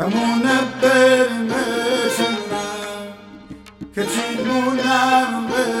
کمون برمشونم که چیمونم به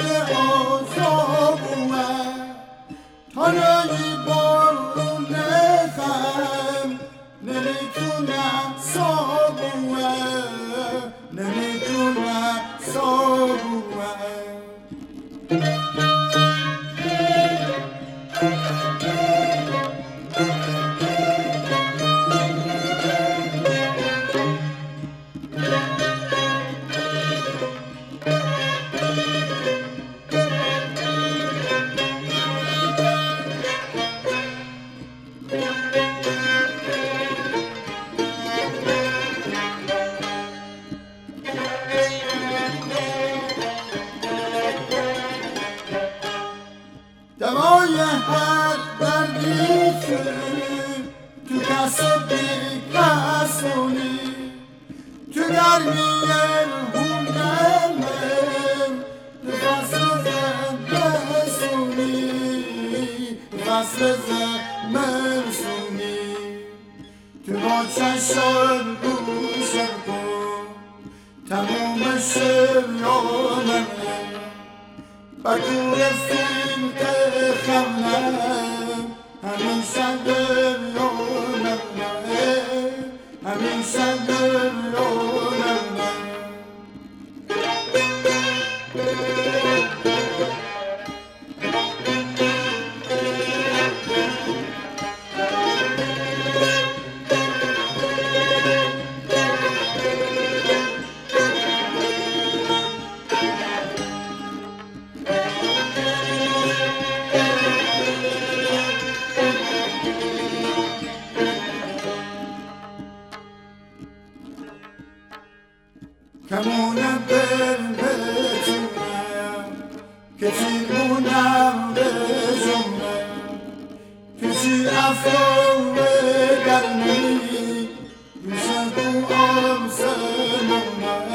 Oh, کسب بیقصونی تو گرمی هونمم تو فصل زمستونی فصل زمستونی تو با چشم گوشم کن تموم شریانمه بدون فیلم خمنم همیشه دریانم همیشه دریانم کمونه بر بزنم که چیمونم بزنم که چی افلو بگرمی میشه تو آم سنونم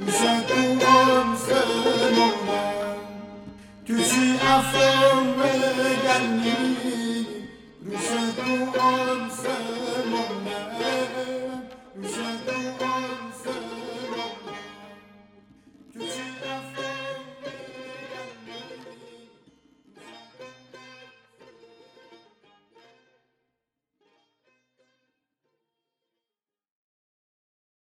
میشه تو آم سنونم که چی افلو بگرمی